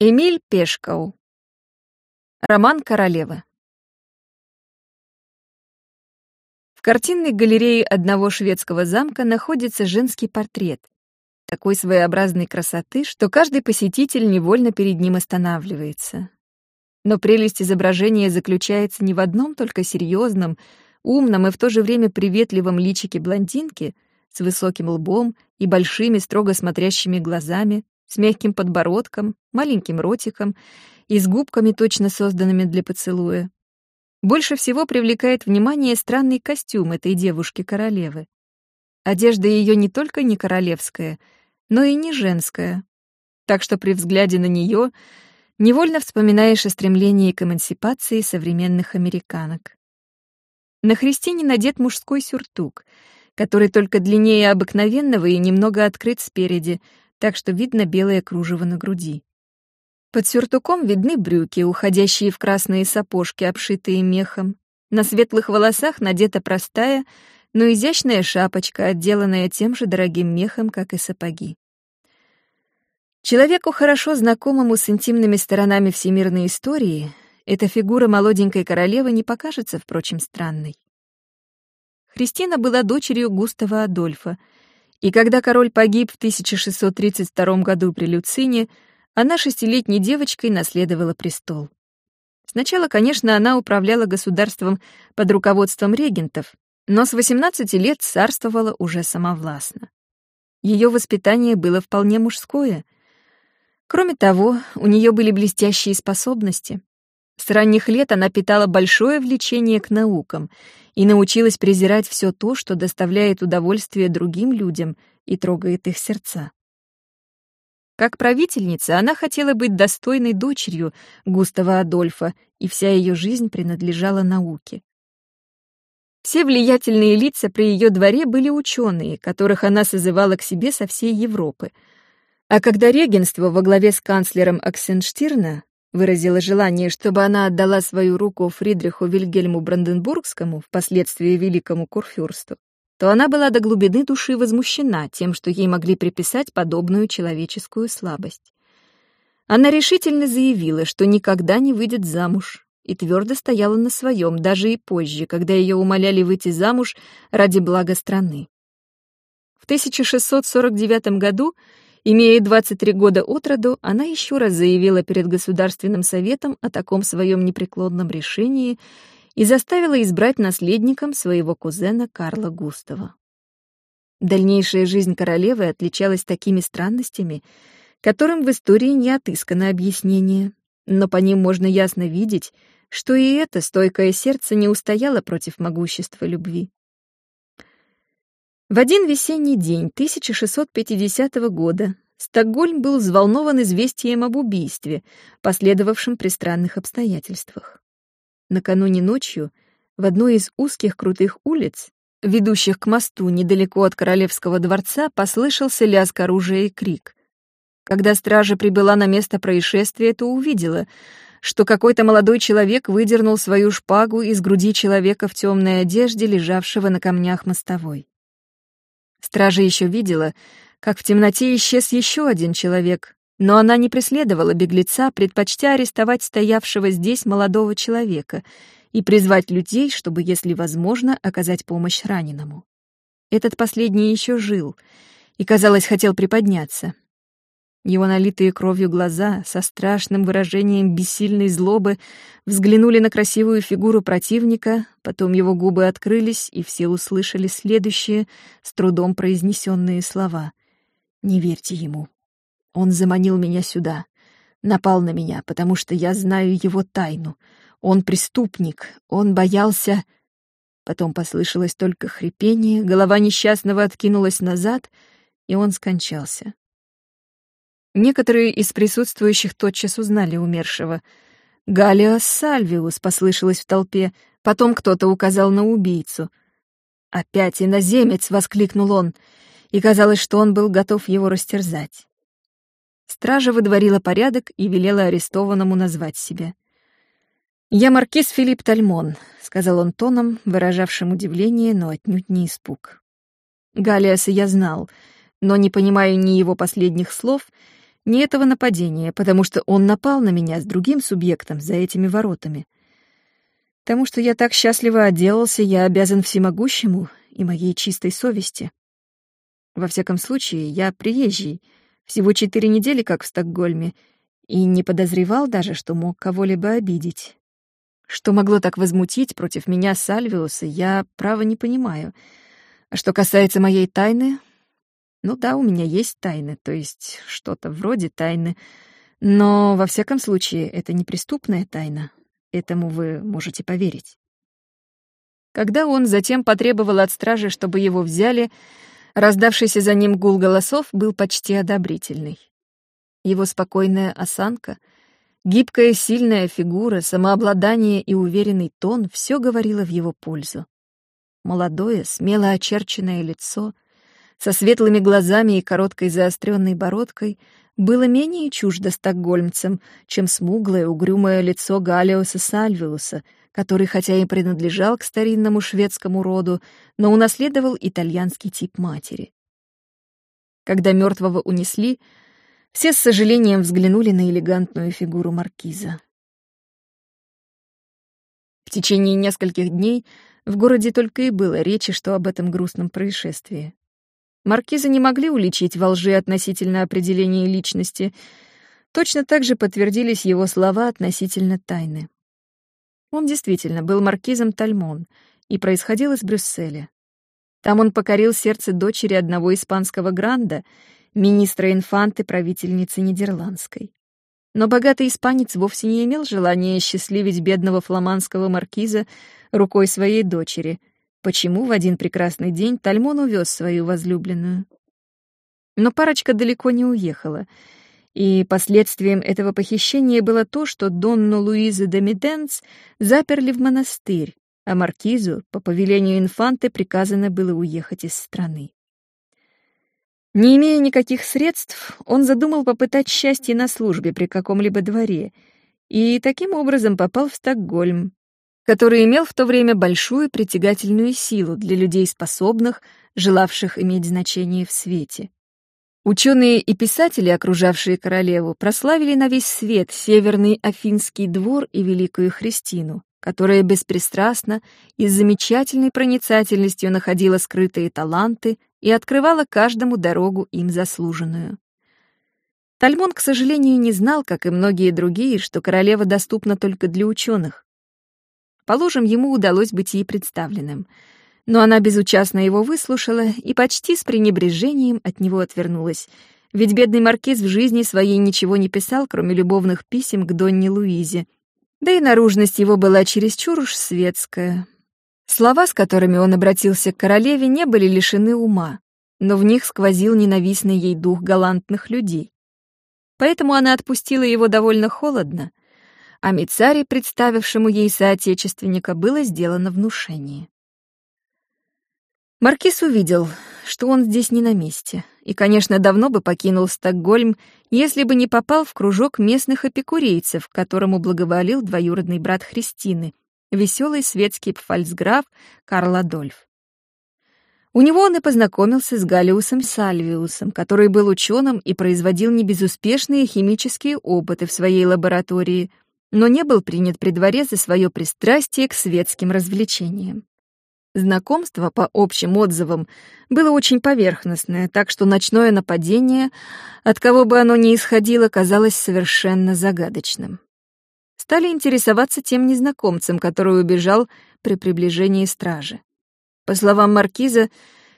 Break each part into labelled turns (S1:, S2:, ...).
S1: Эмиль Пешкау. Роман королевы. В картинной галерее одного шведского замка находится женский портрет, такой своеобразной красоты, что каждый посетитель невольно перед ним останавливается. Но прелесть изображения заключается не в одном только серьезном, умном и в то же время приветливом личике блондинки с высоким лбом и большими строго смотрящими глазами, с мягким подбородком, маленьким ротиком и с губками, точно созданными для поцелуя. Больше всего привлекает внимание странный костюм этой девушки-королевы. Одежда ее не только не королевская, но и не женская. Так что при взгляде на нее невольно вспоминаешь о стремлении к эмансипации современных американок. На Христине надет мужской сюртук, который только длиннее обыкновенного и немного открыт спереди, так что видно белое кружево на груди. Под сюртуком видны брюки, уходящие в красные сапожки, обшитые мехом. На светлых волосах надета простая, но изящная шапочка, отделанная тем же дорогим мехом, как и сапоги. Человеку, хорошо знакомому с интимными сторонами всемирной истории, эта фигура молоденькой королевы не покажется, впрочем, странной. Христина была дочерью Густава Адольфа, и когда король погиб в 1632 году при Люцине, она шестилетней девочкой наследовала престол. Сначала, конечно, она управляла государством под руководством регентов, но с 18 лет царствовала уже самовластно. Ее воспитание было вполне мужское. Кроме того, у нее были блестящие способности. С ранних лет она питала большое влечение к наукам и научилась презирать все то, что доставляет удовольствие другим людям и трогает их сердца. Как правительница она хотела быть достойной дочерью Густава Адольфа, и вся ее жизнь принадлежала науке. Все влиятельные лица при ее дворе были ученые, которых она созывала к себе со всей Европы. А когда регенство во главе с канцлером Аксенштирна выразила желание, чтобы она отдала свою руку Фридриху Вильгельму Бранденбургскому, впоследствии великому курфюрсту, то она была до глубины души возмущена тем, что ей могли приписать подобную человеческую слабость. Она решительно заявила, что никогда не выйдет замуж, и твердо стояла на своем, даже и позже, когда ее умоляли выйти замуж ради блага страны. В 1649 году Имея 23 года от роду, она еще раз заявила перед Государственным советом о таком своем непреклонном решении и заставила избрать наследником своего кузена Карла Густава. Дальнейшая жизнь королевы отличалась такими странностями, которым в истории не отыскано объяснение, но по ним можно ясно видеть, что и это стойкое сердце не устояло против могущества любви. В один весенний день 1650 года Стокгольм был взволнован известием об убийстве, последовавшем при странных обстоятельствах. Накануне ночью в одной из узких крутых улиц, ведущих к мосту недалеко от Королевского дворца, послышался лязг оружия и крик. Когда стража прибыла на место происшествия, то увидела, что какой-то молодой человек выдернул свою шпагу из груди человека в темной одежде, лежавшего на камнях мостовой. Стража еще видела, как в темноте исчез еще один человек, но она не преследовала беглеца, предпочтя арестовать стоявшего здесь молодого человека и призвать людей, чтобы, если возможно, оказать помощь раненому. Этот последний еще жил и, казалось, хотел приподняться, его налитые кровью глаза со страшным выражением бессильной злобы взглянули на красивую фигуру противника, потом его губы открылись, и все услышали следующие, с трудом произнесенные слова. «Не верьте ему. Он заманил меня сюда, напал на меня, потому что я знаю его тайну. Он преступник, он боялся...» Потом послышалось только хрипение, голова несчастного откинулась назад, и он скончался. Некоторые из присутствующих тотчас узнали умершего. «Галиос Сальвиус» послышалось в толпе, потом кто-то указал на убийцу. «Опять иноземец!» — воскликнул он, и казалось, что он был готов его растерзать. Стража выдворила порядок и велела арестованному назвать себя. «Я маркиз Филипп Тальмон», — сказал он тоном, выражавшим удивление, но отнюдь не испуг. Галиаса я знал, но, не понимая ни его последних слов, не этого нападения, потому что он напал на меня с другим субъектом за этими воротами. Тому, что я так счастливо отделался, я обязан всемогущему и моей чистой совести. Во всяком случае, я приезжий, всего четыре недели как в Стокгольме, и не подозревал даже, что мог кого-либо обидеть. Что могло так возмутить против меня Сальвиуса, я, право, не понимаю. А что касается моей тайны, ну да, у меня есть тайны, то есть что-то вроде тайны, но, во всяком случае, это не преступная тайна. Этому вы можете поверить. Когда он затем потребовал от стражи, чтобы его взяли, раздавшийся за ним гул голосов был почти одобрительный. Его спокойная осанка, гибкая сильная фигура, самообладание и уверенный тон — все говорило в его пользу. Молодое, смело очерченное лицо — со светлыми глазами и короткой заостренной бородкой было менее чуждо стокгольмцам, чем смуглое, угрюмое лицо Галиоса Сальвиуса, который хотя и принадлежал к старинному шведскому роду, но унаследовал итальянский тип матери. Когда мертвого унесли, все с сожалением взглянули на элегантную фигуру маркиза. В течение нескольких дней в городе только и было речи, что об этом грустном происшествии. Маркизы не могли уличить во лжи относительно определения личности. Точно так же подтвердились его слова относительно тайны. Он действительно был маркизом Тальмон и происходил из Брюсселя. Там он покорил сердце дочери одного испанского гранда, министра инфанты правительницы Нидерландской. Но богатый испанец вовсе не имел желания счастливить бедного фламандского маркиза рукой своей дочери — почему в один прекрасный день Тальмон увез свою возлюбленную. Но парочка далеко не уехала, и последствием этого похищения было то, что Донну Луизу де Меденц заперли в монастырь, а маркизу, по повелению инфанты, приказано было уехать из страны. Не имея никаких средств, он задумал попытать счастье на службе при каком-либо дворе, и таким образом попал в Стокгольм, который имел в то время большую притягательную силу для людей способных, желавших иметь значение в свете. Ученые и писатели, окружавшие королеву, прославили на весь свет Северный Афинский двор и Великую Христину, которая беспристрастно и с замечательной проницательностью находила скрытые таланты и открывала каждому дорогу им заслуженную. Тальмон, к сожалению, не знал, как и многие другие, что королева доступна только для ученых. Положим, ему удалось быть ей представленным. Но она безучастно его выслушала и почти с пренебрежением от него отвернулась. Ведь бедный маркиз в жизни своей ничего не писал, кроме любовных писем к Донне Луизе. Да и наружность его была чересчур уж светская. Слова, с которыми он обратился к королеве, не были лишены ума, но в них сквозил ненавистный ей дух галантных людей. Поэтому она отпустила его довольно холодно, а Мицаре, представившему ей соотечественника, было сделано внушение. Маркиз увидел, что он здесь не на месте, и, конечно, давно бы покинул Стокгольм, если бы не попал в кружок местных эпикурейцев, которому благоволил двоюродный брат Христины, веселый светский пфальцграф Карл Адольф. У него он и познакомился с Галиусом Сальвиусом, который был ученым и производил небезуспешные химические опыты в своей лаборатории — но не был принят при дворе за свое пристрастие к светским развлечениям. Знакомство, по общим отзывам, было очень поверхностное, так что ночное нападение, от кого бы оно ни исходило, казалось совершенно загадочным. Стали интересоваться тем незнакомцем, который убежал при приближении стражи. По словам маркиза,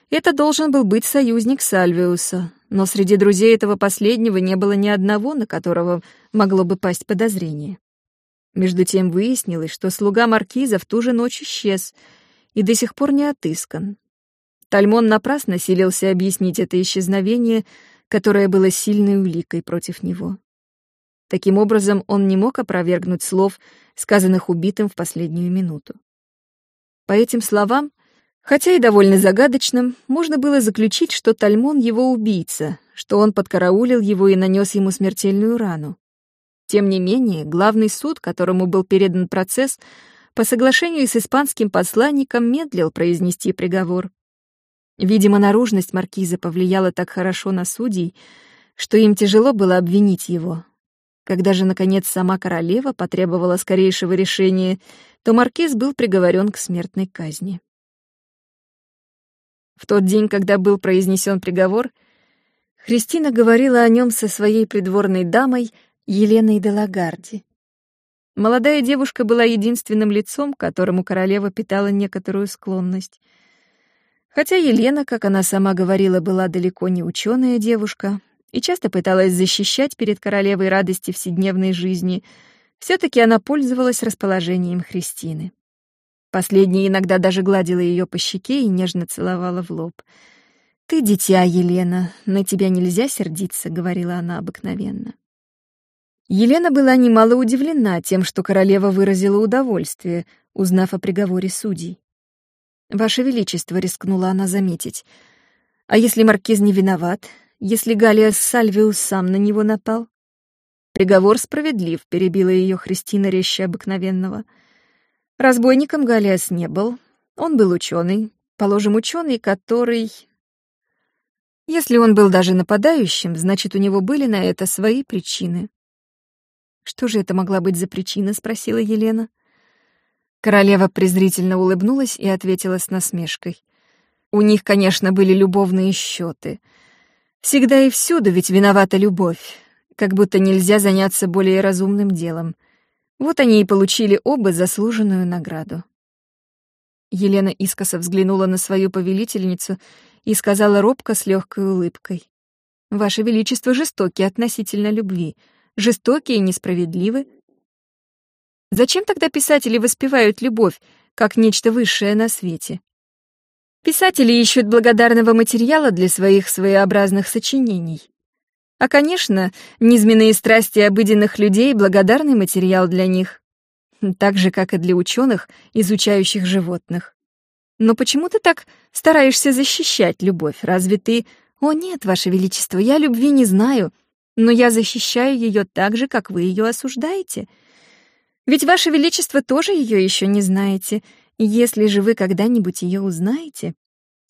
S1: это должен был быть союзник Сальвиуса, но среди друзей этого последнего не было ни одного, на которого могло бы пасть подозрение. Между тем выяснилось, что слуга маркиза в ту же ночь исчез и до сих пор не отыскан. Тальмон напрасно силился объяснить это исчезновение, которое было сильной уликой против него. Таким образом, он не мог опровергнуть слов, сказанных убитым в последнюю минуту. По этим словам, хотя и довольно загадочным, можно было заключить, что Тальмон его убийца, что он подкараулил его и нанес ему смертельную рану. Тем не менее, главный суд, которому был передан процесс, по соглашению с испанским посланником медлил произнести приговор. Видимо, наружность маркиза повлияла так хорошо на судей, что им тяжело было обвинить его. Когда же, наконец, сама королева потребовала скорейшего решения, то маркиз был приговорен к смертной казни. В тот день, когда был произнесен приговор, Христина говорила о нем со своей придворной дамой Еленой де Лагарди. Молодая девушка была единственным лицом, которому королева питала некоторую склонность. Хотя Елена, как она сама говорила, была далеко не ученая девушка и часто пыталась защищать перед королевой радости вседневной жизни, все таки она пользовалась расположением Христины. Последняя иногда даже гладила ее по щеке и нежно целовала в лоб. «Ты дитя, Елена, на тебя нельзя сердиться», — говорила она обыкновенно. Елена была немало удивлена тем, что королева выразила удовольствие, узнав о приговоре судей. «Ваше Величество», — рискнула она заметить, — «а если маркиз не виноват, если Галия Сальвиус сам на него напал?» «Приговор справедлив», — перебила ее Христина резче обыкновенного — Разбойником Галиас не был. Он был ученый, положим, ученый, который... Если он был даже нападающим, значит, у него были на это свои причины. «Что же это могла быть за причина?» — спросила Елена. Королева презрительно улыбнулась и ответила с насмешкой. «У них, конечно, были любовные счеты. Всегда и всюду ведь виновата любовь, как будто нельзя заняться более разумным делом — вот они и получили оба заслуженную награду. Елена искоса взглянула на свою повелительницу и сказала робко с легкой улыбкой. «Ваше Величество жестоки относительно любви, жестоки и несправедливы. Зачем тогда писатели воспевают любовь, как нечто высшее на свете? Писатели ищут благодарного материала для своих своеобразных сочинений. А, конечно, низменные страсти обыденных людей — благодарный материал для них. Так же, как и для ученых, изучающих животных. Но почему ты так стараешься защищать любовь? Разве ты... О нет, Ваше Величество, я любви не знаю, но я защищаю ее так же, как вы ее осуждаете. Ведь Ваше Величество тоже ее еще не знаете. Если же вы когда-нибудь ее узнаете...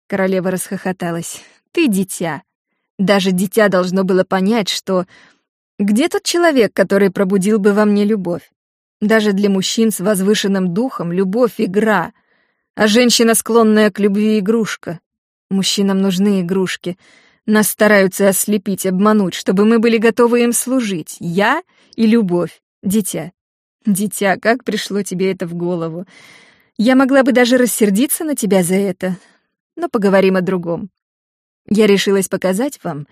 S1: Королева расхохоталась. Ты дитя. Даже дитя должно было понять, что... Где тот человек, который пробудил бы во мне любовь? Даже для мужчин с возвышенным духом любовь — игра, а женщина, склонная к любви, — игрушка. Мужчинам нужны игрушки. Нас стараются ослепить, обмануть, чтобы мы были готовы им служить. Я и любовь. Дитя. Дитя, как пришло тебе это в голову? Я могла бы даже рассердиться на тебя за это. Но поговорим о другом. Я решилась показать вам,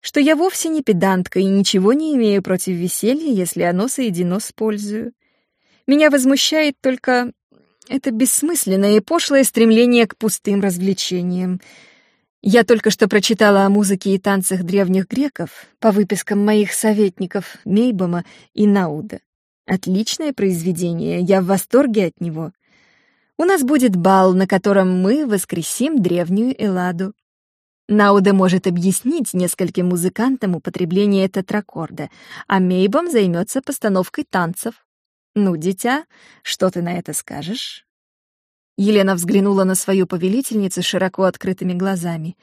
S1: что я вовсе не педантка и ничего не имею против веселья, если оно соединено с пользою. Меня возмущает только это бессмысленное и пошлое стремление к пустым развлечениям. Я только что прочитала о музыке и танцах древних греков по выпискам моих советников Мейбома и Науда. Отличное произведение, я в восторге от него. У нас будет бал, на котором мы воскресим древнюю Элладу. Науда может объяснить нескольким музыкантам употребление тетракорда, а Мейбом займется постановкой танцев. Ну, дитя, что ты на это скажешь? Елена взглянула на свою повелительницу широко открытыми глазами.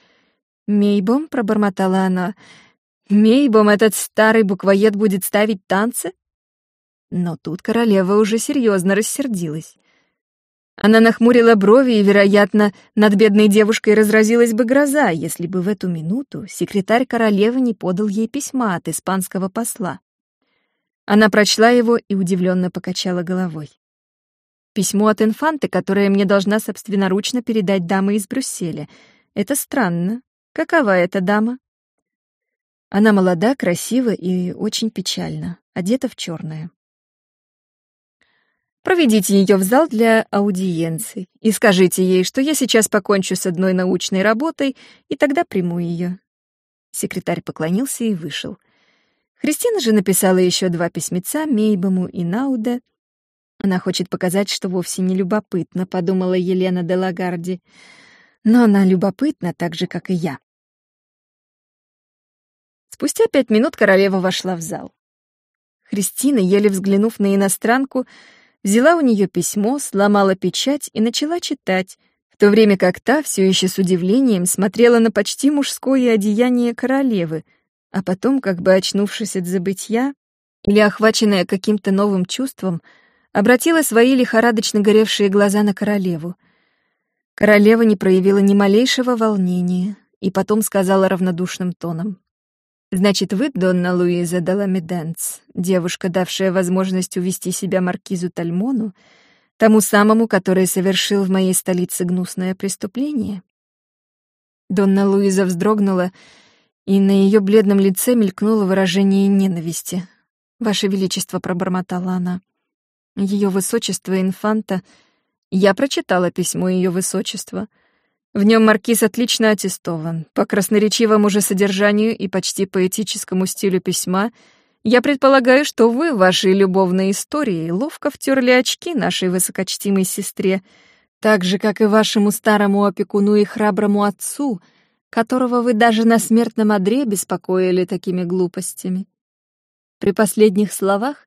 S1: «Мейбом?» — пробормотала она. «Мейбом этот старый буквоед будет ставить танцы?» Но тут королева уже серьезно рассердилась. Она нахмурила брови, и, вероятно, над бедной девушкой разразилась бы гроза, если бы в эту минуту секретарь королевы не подал ей письма от испанского посла. Она прочла его и удивленно покачала головой. Письмо от инфанты, которое мне должна собственноручно передать дама из Брюсселя. Это странно. Какова эта дама? Она молода, красива и очень печальна, одета в черное. Проведите ее в зал для аудиенций и скажите ей, что я сейчас покончу с одной научной работой, и тогда приму ее. Секретарь поклонился и вышел. Христина же написала еще два письмеца Мейбому и Науда. Она хочет показать, что вовсе не любопытна, подумала Елена де Лагарди. Но она любопытна так же, как и я. Спустя пять минут королева вошла в зал. Христина, еле взглянув на иностранку, взяла у нее письмо, сломала печать и начала читать, в то время как та все еще с удивлением смотрела на почти мужское одеяние королевы, а потом, как бы очнувшись от забытья или охваченная каким-то новым чувством, обратила свои лихорадочно горевшие глаза на королеву. Королева не проявила ни малейшего волнения и потом сказала равнодушным тоном. «Значит, вы, Донна Луиза Даламеденц, девушка, давшая возможность увести себя маркизу Тальмону, тому самому, который совершил в моей столице гнусное преступление?» Донна Луиза вздрогнула, и на ее бледном лице мелькнуло выражение ненависти. «Ваше Величество», — пробормотала она. Ее Высочество Инфанта... Я прочитала письмо Ее Высочества. В нем маркиз отлично аттестован. По красноречивому же содержанию и почти поэтическому стилю письма я предполагаю, что вы, вашей любовной историей, ловко втерли очки нашей высокочтимой сестре, так же, как и вашему старому опекуну и храброму отцу, которого вы даже на смертном одре беспокоили такими глупостями. При последних словах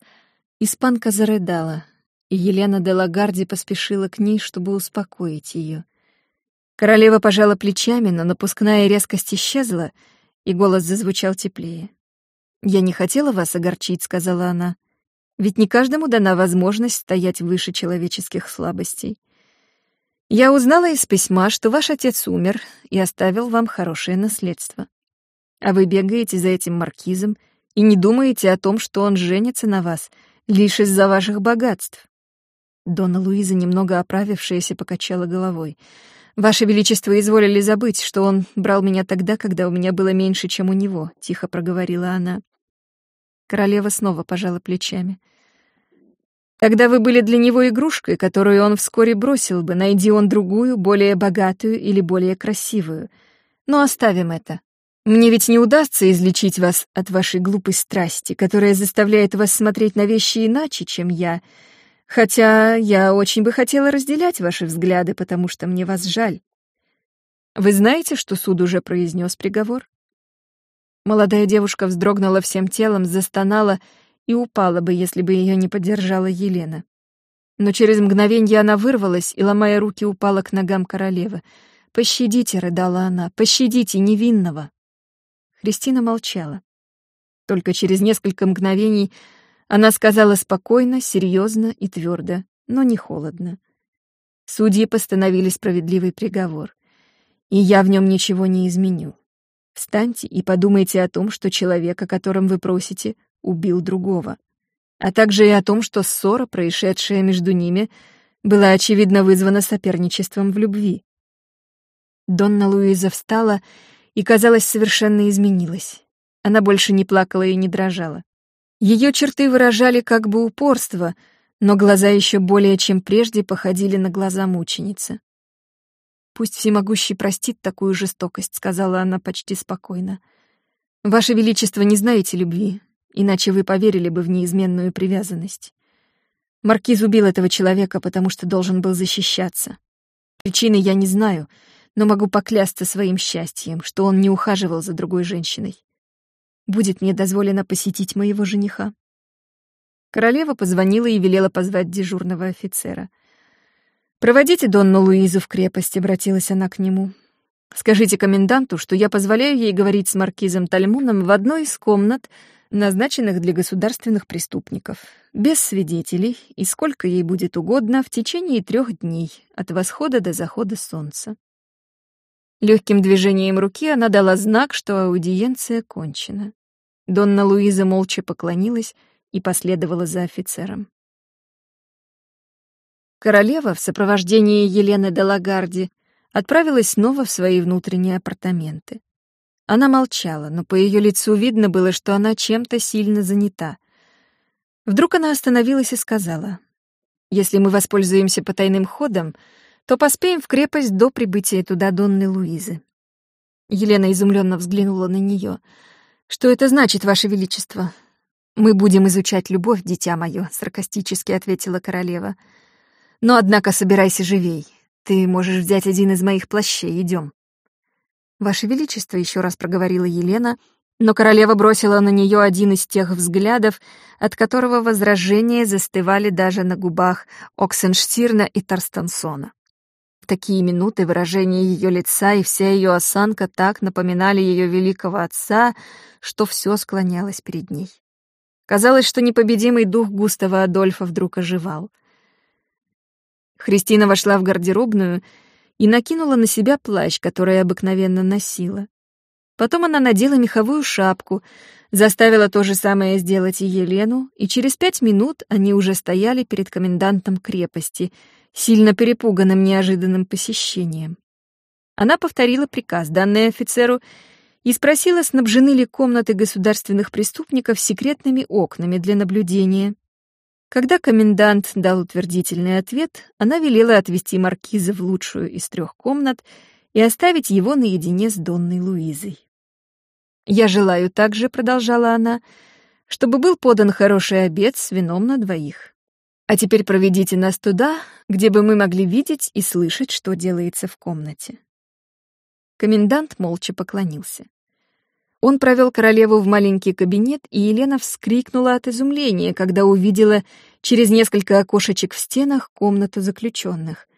S1: испанка зарыдала, и Елена де Лагарди поспешила к ней, чтобы успокоить ее. Королева пожала плечами, но напускная резкость исчезла, и голос зазвучал теплее. «Я не хотела вас огорчить», — сказала она. «Ведь не каждому дана возможность стоять выше человеческих слабостей. Я узнала из письма, что ваш отец умер и оставил вам хорошее наследство. А вы бегаете за этим маркизом и не думаете о том, что он женится на вас лишь из-за ваших богатств. Дона Луиза, немного оправившаяся, покачала головой. «Ваше Величество изволили забыть, что он брал меня тогда, когда у меня было меньше, чем у него», — тихо проговорила она. Королева снова пожала плечами. Тогда вы были для него игрушкой, которую он вскоре бросил бы, найди он другую, более богатую или более красивую. Но оставим это. Мне ведь не удастся излечить вас от вашей глупой страсти, которая заставляет вас смотреть на вещи иначе, чем я. Хотя я очень бы хотела разделять ваши взгляды, потому что мне вас жаль. Вы знаете, что суд уже произнес приговор? Молодая девушка вздрогнула всем телом, застонала и упала бы, если бы ее не поддержала Елена. Но через мгновенье она вырвалась и, ломая руки, упала к ногам королевы. «Пощадите», — рыдала она, — «пощадите невинного». Христина молчала. Только через несколько мгновений она сказала спокойно, серьезно и твердо, но не холодно. Судьи постановили справедливый приговор, и я в нем ничего не изменю. Встаньте и подумайте о том, что человек, о котором вы просите, убил другого, а также и о том, что ссора, происшедшая между ними, была, очевидно, вызвана соперничеством в любви. Донна Луиза встала и, казалось, совершенно изменилась. Она больше не плакала и не дрожала. Ее черты выражали как бы упорство, но глаза еще более чем прежде походили на глаза мученицы. «Пусть всемогущий простит такую жестокость», — сказала она почти спокойно. «Ваше Величество, не знаете любви, иначе вы поверили бы в неизменную привязанность. Маркиз убил этого человека, потому что должен был защищаться. Причины я не знаю, но могу поклясться своим счастьем, что он не ухаживал за другой женщиной. Будет мне дозволено посетить моего жениха. Королева позвонила и велела позвать дежурного офицера. «Проводите Донну Луизу в крепость», — обратилась она к нему. «Скажите коменданту, что я позволяю ей говорить с маркизом Тальмуном в одной из комнат, назначенных для государственных преступников, без свидетелей и сколько ей будет угодно в течение трех дней, от восхода до захода солнца. Легким движением руки она дала знак, что аудиенция кончена. Донна Луиза молча поклонилась и последовала за офицером. Королева в сопровождении Елены де Лагарди отправилась снова в свои внутренние апартаменты. Она молчала, но по ее лицу видно было, что она чем-то сильно занята. Вдруг она остановилась и сказала, «Если мы воспользуемся потайным ходом, то поспеем в крепость до прибытия туда Донны Луизы». Елена изумленно взглянула на нее. «Что это значит, Ваше Величество?» «Мы будем изучать любовь, дитя мое», — саркастически ответила королева. «Но, однако, собирайся живей. Ты можешь взять один из моих плащей, идем». «Ваше Величество», — еще раз проговорила Елена, но королева бросила на нее один из тех взглядов, от которого возражения застывали даже на губах Оксенштирна и Тарстансона. Такие минуты выражение ее лица и вся ее осанка так напоминали ее великого отца, что все склонялось перед ней. Казалось, что непобедимый дух Густава Адольфа вдруг оживал. Христина вошла в гардеробную и накинула на себя плащ, который обыкновенно носила. Потом она надела меховую шапку, заставила то же самое сделать и Елену, и через пять минут они уже стояли перед комендантом крепости, сильно перепуганным неожиданным посещением. Она повторила приказ, данный офицеру, и спросила, снабжены ли комнаты государственных преступников секретными окнами для наблюдения. Когда комендант дал утвердительный ответ, она велела отвести маркиза в лучшую из трех комнат и оставить его наедине с Донной Луизой. «Я желаю также», — продолжала она, — «чтобы был подан хороший обед с вином на двоих. А теперь проведите нас туда, где бы мы могли видеть и слышать, что делается в комнате». Комендант молча поклонился. Он провел королеву в маленький кабинет, и Елена вскрикнула от изумления, когда увидела через несколько окошечек в стенах комнату заключенных.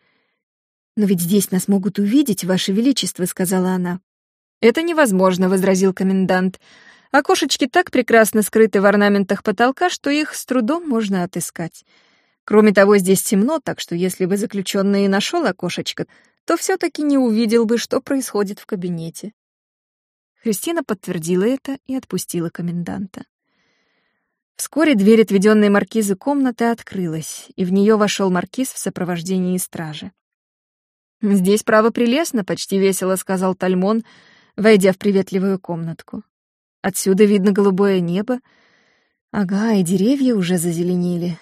S1: «Но ведь здесь нас могут увидеть, Ваше Величество», — сказала она. «Это невозможно», — возразил комендант. «Окошечки так прекрасно скрыты в орнаментах потолка, что их с трудом можно отыскать. Кроме того, здесь темно, так что если бы заключенный нашел окошечко, то все-таки не увидел бы, что происходит в кабинете. Христина подтвердила это и отпустила коменданта. Вскоре дверь отведенной маркизы комнаты открылась, и в нее вошел маркиз в сопровождении стражи. «Здесь право прелестно», — почти весело сказал Тальмон, войдя в приветливую комнатку. «Отсюда видно голубое небо. Ага, и деревья уже зазеленели.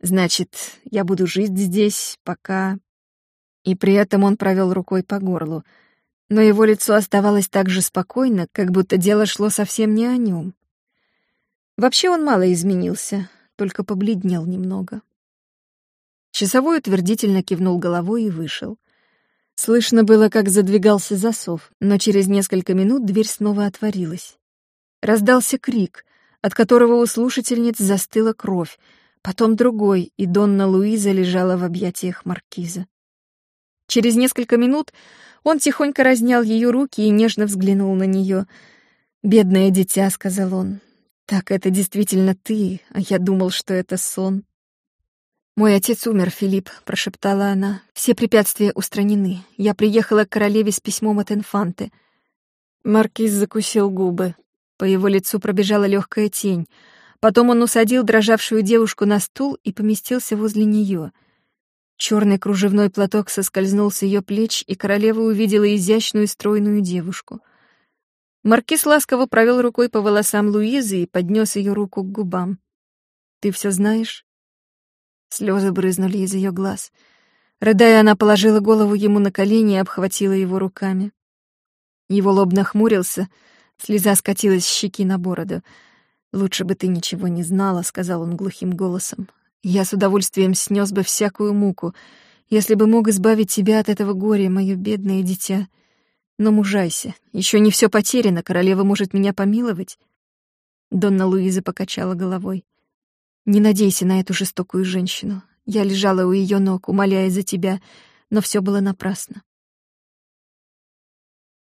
S1: Значит, я буду жить здесь, пока...» И при этом он провел рукой по горлу — но его лицо оставалось так же спокойно, как будто дело шло совсем не о нем. Вообще он мало изменился, только побледнел немного. Часовой утвердительно кивнул головой и вышел. Слышно было, как задвигался засов, но через несколько минут дверь снова отворилась. Раздался крик, от которого у слушательниц застыла кровь, потом другой, и Донна Луиза лежала в объятиях маркиза. Через несколько минут он тихонько разнял ее руки и нежно взглянул на нее. «Бедное дитя», — сказал он, — «так это действительно ты, а я думал, что это сон». «Мой отец умер, Филипп», — прошептала она. «Все препятствия устранены. Я приехала к королеве с письмом от инфанты». Маркиз закусил губы. По его лицу пробежала легкая тень. Потом он усадил дрожавшую девушку на стул и поместился возле нее — Черный кружевной платок соскользнул с ее плеч, и королева увидела изящную стройную девушку. Маркиз ласково провел рукой по волосам Луизы и поднес ее руку к губам. «Ты все знаешь?» Слезы брызнули из ее глаз. Рыдая, она положила голову ему на колени и обхватила его руками. Его лоб нахмурился, слеза скатилась с щеки на бороду. «Лучше бы ты ничего не знала», — сказал он глухим голосом. Я с удовольствием снес бы всякую муку, если бы мог избавить тебя от этого горя, мое бедное дитя. Но мужайся, еще не все потеряно, королева может меня помиловать. Донна Луиза покачала головой. Не надейся на эту жестокую женщину. Я лежала у ее ног, умоляя за тебя, но все было напрасно.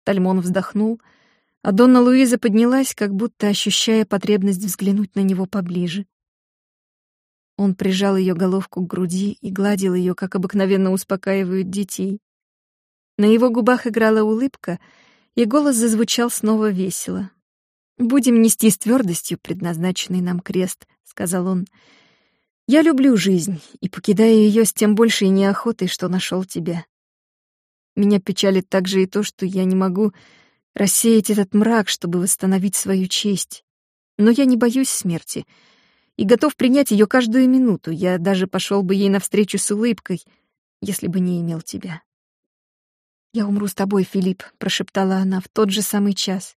S1: Тальмон вздохнул, а Донна Луиза поднялась, как будто ощущая потребность взглянуть на него поближе. Он прижал ее головку к груди и гладил ее, как обыкновенно успокаивают детей. На его губах играла улыбка, и голос зазвучал снова весело. «Будем нести с твердостью предназначенный нам крест», — сказал он. «Я люблю жизнь и покидаю ее с тем большей неохотой, что нашел тебя. Меня печалит также и то, что я не могу рассеять этот мрак, чтобы восстановить свою честь. Но я не боюсь смерти» и готов принять ее каждую минуту. Я даже пошел бы ей навстречу с улыбкой, если бы не имел тебя. «Я умру с тобой, Филипп», — прошептала она в тот же самый час.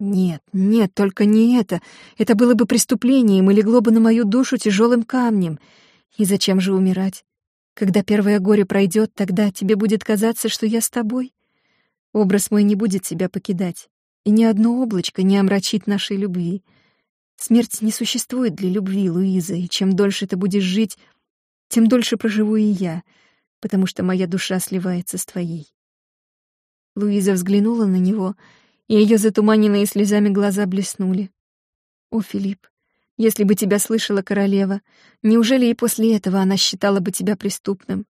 S1: «Нет, нет, только не это. Это было бы преступлением и легло бы на мою душу тяжелым камнем. И зачем же умирать? Когда первое горе пройдет, тогда тебе будет казаться, что я с тобой. Образ мой не будет тебя покидать, и ни одно облачко не омрачит нашей любви. Смерть не существует для любви, Луиза, и чем дольше ты будешь жить, тем дольше проживу и я. потому что моя душа сливается с твоей. Луиза взглянула на него, и ее затуманенные слезами глаза блеснули. «О, Филипп, если бы тебя слышала королева, неужели и после этого она считала бы тебя преступным?»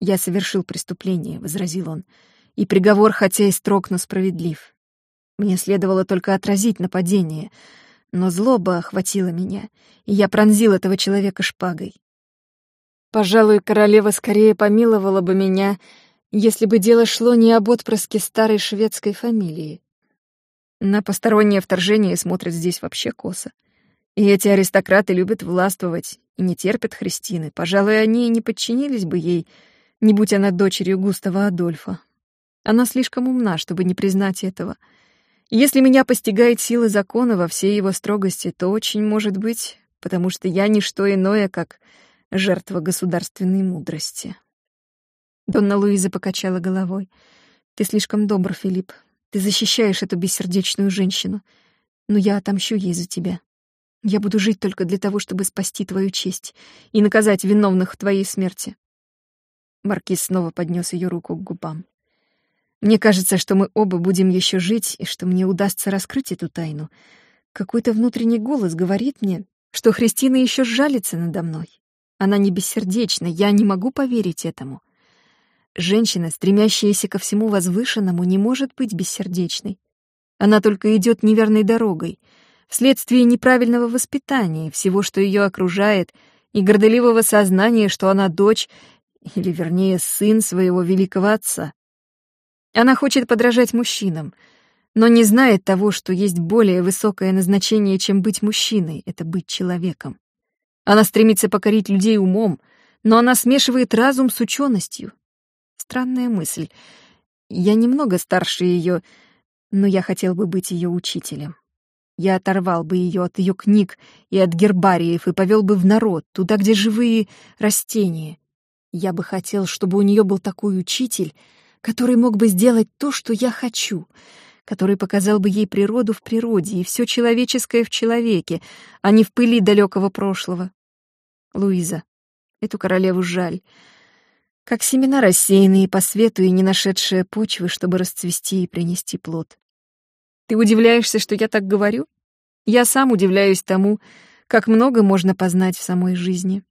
S1: «Я совершил преступление», — возразил он, — «и приговор, хотя и строг, но справедлив. Мне следовало только отразить нападение, но злоба охватила меня, и я пронзил этого человека шпагой. Пожалуй, королева скорее помиловала бы меня, если бы дело шло не об отпрыске старой шведской фамилии. На постороннее вторжение смотрят здесь вообще косо. И эти аристократы любят властвовать и не терпят Христины. Пожалуй, они и не подчинились бы ей, не будь она дочерью Густава Адольфа. Она слишком умна, чтобы не признать этого — если меня постигает сила закона во всей его строгости, то очень может быть, потому что я не что иное, как жертва государственной мудрости. Донна Луиза покачала головой. «Ты слишком добр, Филипп. Ты защищаешь эту бессердечную женщину. Но я отомщу ей за тебя. Я буду жить только для того, чтобы спасти твою честь и наказать виновных в твоей смерти». Маркиз снова поднес ее руку к губам. Мне кажется, что мы оба будем еще жить, и что мне удастся раскрыть эту тайну. Какой-то внутренний голос говорит мне, что Христина еще жалится надо мной. Она не бессердечна, я не могу поверить этому. Женщина, стремящаяся ко всему возвышенному, не может быть бессердечной. Она только идет неверной дорогой, вследствие неправильного воспитания, всего, что ее окружает, и горделивого сознания, что она дочь, или, вернее, сын своего великого отца. Она хочет подражать мужчинам, но не знает того, что есть более высокое назначение, чем быть мужчиной — это быть человеком. Она стремится покорить людей умом, но она смешивает разум с ученостью. Странная мысль. Я немного старше ее, но я хотел бы быть ее учителем. Я оторвал бы ее от ее книг и от гербариев и повел бы в народ, туда, где живые растения. Я бы хотел, чтобы у нее был такой учитель — который мог бы сделать то, что я хочу, который показал бы ей природу в природе и все человеческое в человеке, а не в пыли далекого прошлого. Луиза, эту королеву жаль. Как семена рассеянные по свету и не нашедшие почвы, чтобы расцвести и принести плод. Ты удивляешься, что я так говорю? Я сам удивляюсь тому, как много можно познать в самой жизни.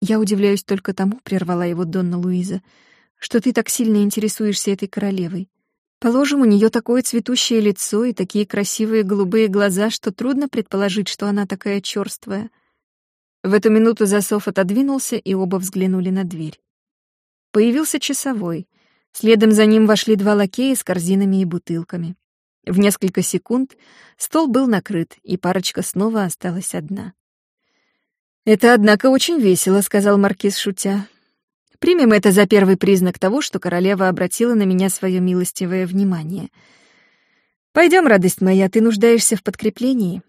S1: Я удивляюсь только тому, прервала его Донна Луиза, — что ты так сильно интересуешься этой королевой. Положим, у нее такое цветущее лицо и такие красивые голубые глаза, что трудно предположить, что она такая черствая. В эту минуту засов отодвинулся, и оба взглянули на дверь. Появился часовой. Следом за ним вошли два лакея с корзинами и бутылками. В несколько секунд стол был накрыт, и парочка снова осталась одна. «Это, однако, очень весело», — сказал маркиз, шутя. Примем это за первый признак того, что королева обратила на меня свое милостивое внимание. Пойдем, радость моя, ты нуждаешься в подкреплении.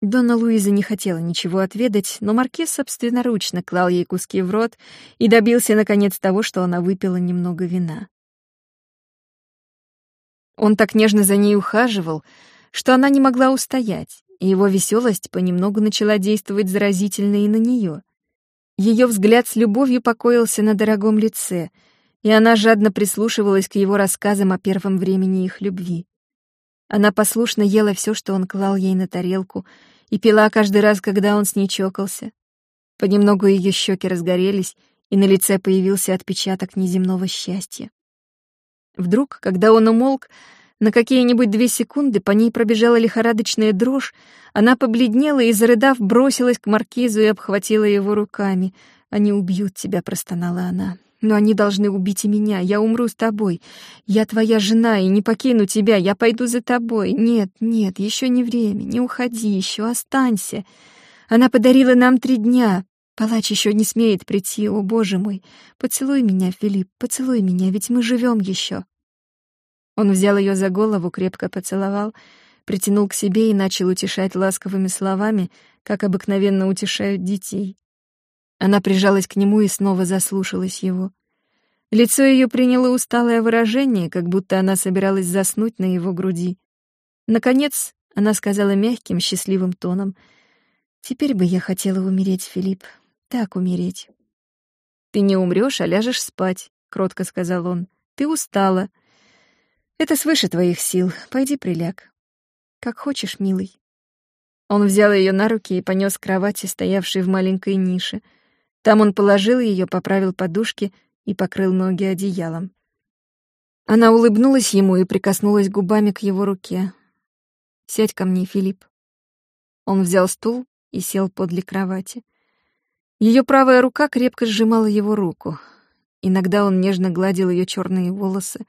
S1: Донна Луиза не хотела ничего отведать, но маркиз собственноручно клал ей куски в рот и добился, наконец, того, что она выпила немного вина. Он так нежно за ней ухаживал, что она не могла устоять, и его веселость понемногу начала действовать заразительно и на нее. Ее взгляд с любовью покоился на дорогом лице, и она жадно прислушивалась к его рассказам о первом времени их любви. Она послушно ела все, что он клал ей на тарелку, и пила каждый раз, когда он с ней чокался. Понемногу ее щеки разгорелись, и на лице появился отпечаток неземного счастья. Вдруг, когда он умолк, на какие-нибудь две секунды по ней пробежала лихорадочная дрожь, она побледнела и, зарыдав, бросилась к маркизу и обхватила его руками. «Они убьют тебя», — простонала она. «Но они должны убить и меня. Я умру с тобой. Я твоя жена и не покину тебя. Я пойду за тобой. Нет, нет, еще не время. Не уходи еще, останься. Она подарила нам три дня. Палач еще не смеет прийти, о боже мой. Поцелуй меня, Филипп, поцелуй меня, ведь мы живем еще. Он взял ее за голову, крепко поцеловал, притянул к себе и начал утешать ласковыми словами, как обыкновенно утешают детей. Она прижалась к нему и снова заслушалась его. Лицо ее приняло усталое выражение, как будто она собиралась заснуть на его груди. Наконец, она сказала мягким, счастливым тоном, «Теперь бы я хотела умереть, Филипп, так умереть». Ты не умрёшь, а ляжешь спать, кротко сказал он. Ты устала. Это свыше твоих сил. Пойди приляг. Как хочешь, милый. Он взял её на руки и понёс к кровати, стоявшей в маленькой нише. Там он положил её, поправил подушки и покрыл ноги одеялом. Она улыбнулась ему и прикоснулась губами к его руке. «Сядь ко мне, Филипп». Он взял стул и сел подле кровати. Ее правая рука крепко сжимала его руку. Иногда он нежно гладил ее черные волосы,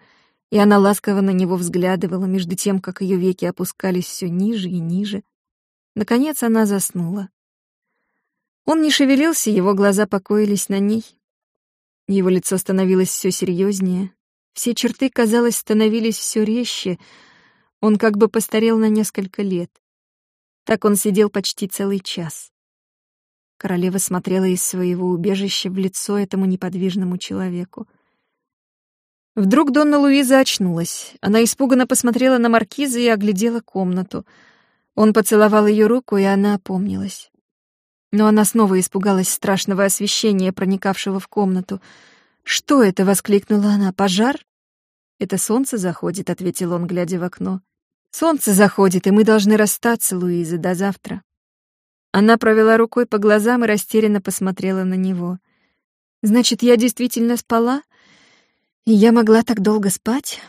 S1: и она ласково на него взглядывала, между тем, как ее веки опускались все ниже и ниже. Наконец она заснула. Он не шевелился, его глаза покоились на ней. Его лицо становилось все серьезнее, все черты, казалось, становились все резче. Он как бы постарел на несколько лет. Так он сидел почти целый час. Королева смотрела из своего убежища в лицо этому неподвижному человеку. Вдруг Донна Луиза очнулась. Она испуганно посмотрела на маркиза и оглядела комнату. Он поцеловал ее руку, и она опомнилась. Но она снова испугалась страшного освещения, проникавшего в комнату. «Что это?» — воскликнула она. «Пожар?» «Это солнце заходит», — ответил он, глядя в окно. «Солнце заходит, и мы должны расстаться, Луиза, до завтра». Она провела рукой по глазам и растерянно посмотрела на него. «Значит, я действительно спала? Я могла так долго спать?»